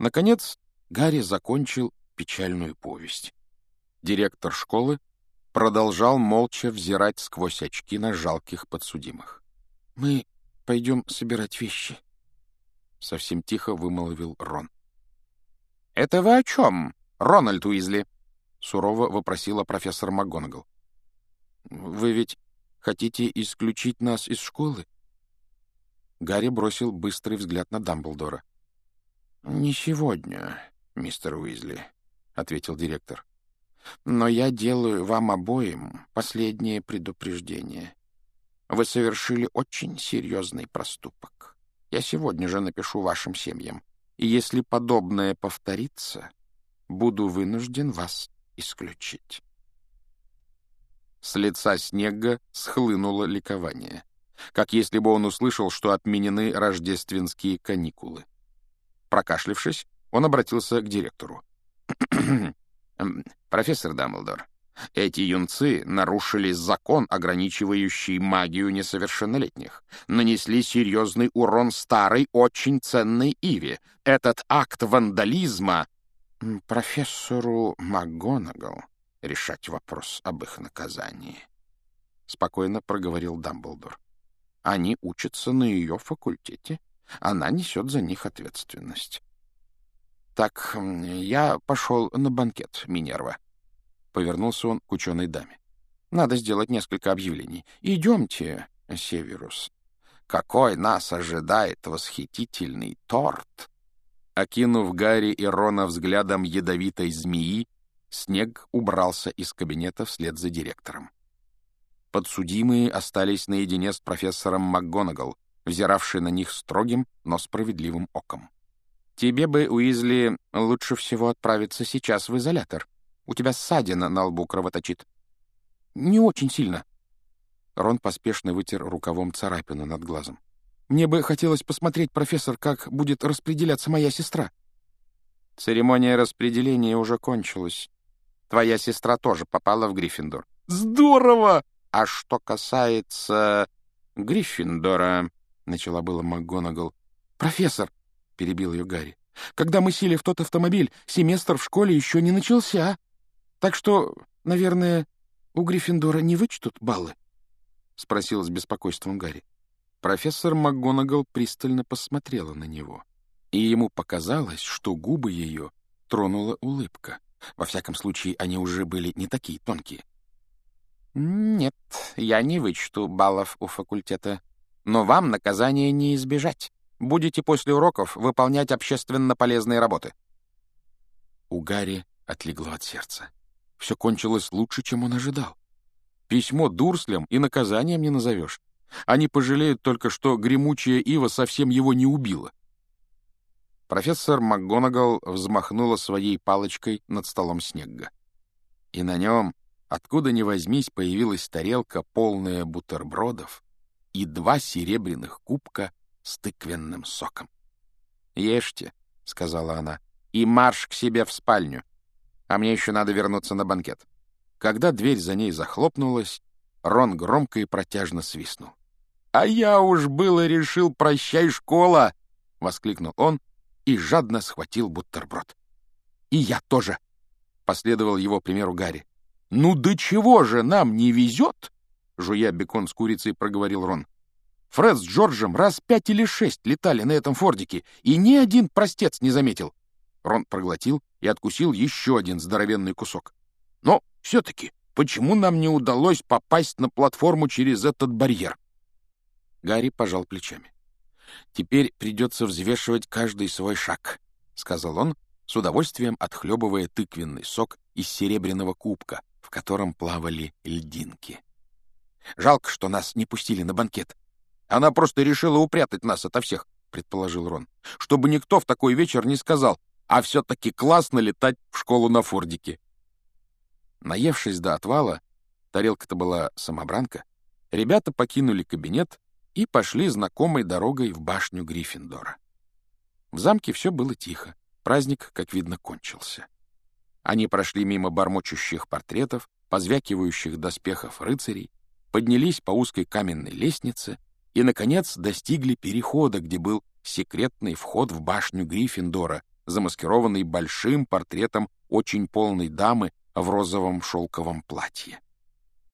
Наконец, Гарри закончил печальную повесть. Директор школы продолжал молча взирать сквозь очки на жалких подсудимых. — Мы пойдем собирать вещи, — совсем тихо вымолвил Рон. — Это вы о чем, Рональд Уизли? — сурово вопросила профессор МакГонагал. — Вы ведь хотите исключить нас из школы? Гарри бросил быстрый взгляд на Дамблдора. — Не сегодня, мистер Уизли, — ответил директор. — Но я делаю вам обоим последнее предупреждение. Вы совершили очень серьезный проступок. Я сегодня же напишу вашим семьям. И если подобное повторится, буду вынужден вас исключить. С лица Снега схлынуло ликование, как если бы он услышал, что отменены рождественские каникулы. Прокашлившись, он обратился к директору. «Профессор Дамблдор, эти юнцы нарушили закон, ограничивающий магию несовершеннолетних, нанесли серьезный урон старой, очень ценной Иве. Этот акт вандализма...» «Профессору МакГонагал решать вопрос об их наказании», — спокойно проговорил Дамблдор. «Они учатся на ее факультете. Она несет за них ответственность». «Так, я пошел на банкет, Минерва», — повернулся он к ученой даме. «Надо сделать несколько объявлений. Идемте, Северус. Какой нас ожидает восхитительный торт!» Окинув Гарри и Рона взглядом ядовитой змеи, Снег убрался из кабинета вслед за директором. Подсудимые остались наедине с профессором МакГонагал, взиравший на них строгим, но справедливым оком. «Тебе бы, Уизли, лучше всего отправиться сейчас в изолятор. У тебя ссадина на лбу кровоточит». «Не очень сильно». Рон поспешно вытер рукавом царапину над глазом. «Мне бы хотелось посмотреть, профессор, как будет распределяться моя сестра». «Церемония распределения уже кончилась», Твоя сестра тоже попала в Гриффиндор. Здорово! А что касается Гриффиндора, — начала было МакГонагал. Профессор, — перебил ее Гарри, — когда мы сели в тот автомобиль, семестр в школе еще не начался. Так что, наверное, у Гриффиндора не вычтут баллы? — спросил с беспокойством Гарри. Профессор МакГонагал пристально посмотрела на него, и ему показалось, что губы ее тронула улыбка. Во всяком случае, они уже были не такие тонкие. «Нет, я не вычту баллов у факультета. Но вам наказание не избежать. Будете после уроков выполнять общественно полезные работы». У Гарри отлегло от сердца. Все кончилось лучше, чем он ожидал. Письмо дурслям и наказанием не назовешь. Они пожалеют только, что гремучая ива совсем его не убила. Профессор МакГонагал взмахнула своей палочкой над столом снега. И на нем, откуда ни возьмись, появилась тарелка, полная бутербродов, и два серебряных кубка с тыквенным соком. «Ешьте», — сказала она, — «и марш к себе в спальню. А мне еще надо вернуться на банкет». Когда дверь за ней захлопнулась, Рон громко и протяжно свистнул. «А я уж было решил, прощай, школа!» — воскликнул он и жадно схватил бутерброд. «И я тоже!» — последовал его примеру Гарри. «Ну до чего же нам не везет?» — жуя бекон с курицей, проговорил Рон. «Фред с Джорджем раз пять или шесть летали на этом фордике, и ни один простец не заметил». Рон проглотил и откусил еще один здоровенный кусок. «Но все-таки, почему нам не удалось попасть на платформу через этот барьер?» Гарри пожал плечами. Теперь придется взвешивать каждый свой шаг», — сказал он, с удовольствием отхлебывая тыквенный сок из серебряного кубка, в котором плавали льдинки. «Жалко, что нас не пустили на банкет. Она просто решила упрятать нас ото всех», — предположил Рон, «чтобы никто в такой вечер не сказал, а все-таки классно летать в школу на фордике». Наевшись до отвала, тарелка-то была самобранка, ребята покинули кабинет и пошли знакомой дорогой в башню Гриффиндора. В замке все было тихо, праздник, как видно, кончился. Они прошли мимо бормочущих портретов, позвякивающих доспехов рыцарей, поднялись по узкой каменной лестнице и, наконец, достигли перехода, где был секретный вход в башню Гриффиндора, замаскированный большим портретом очень полной дамы в розовом шелковом платье.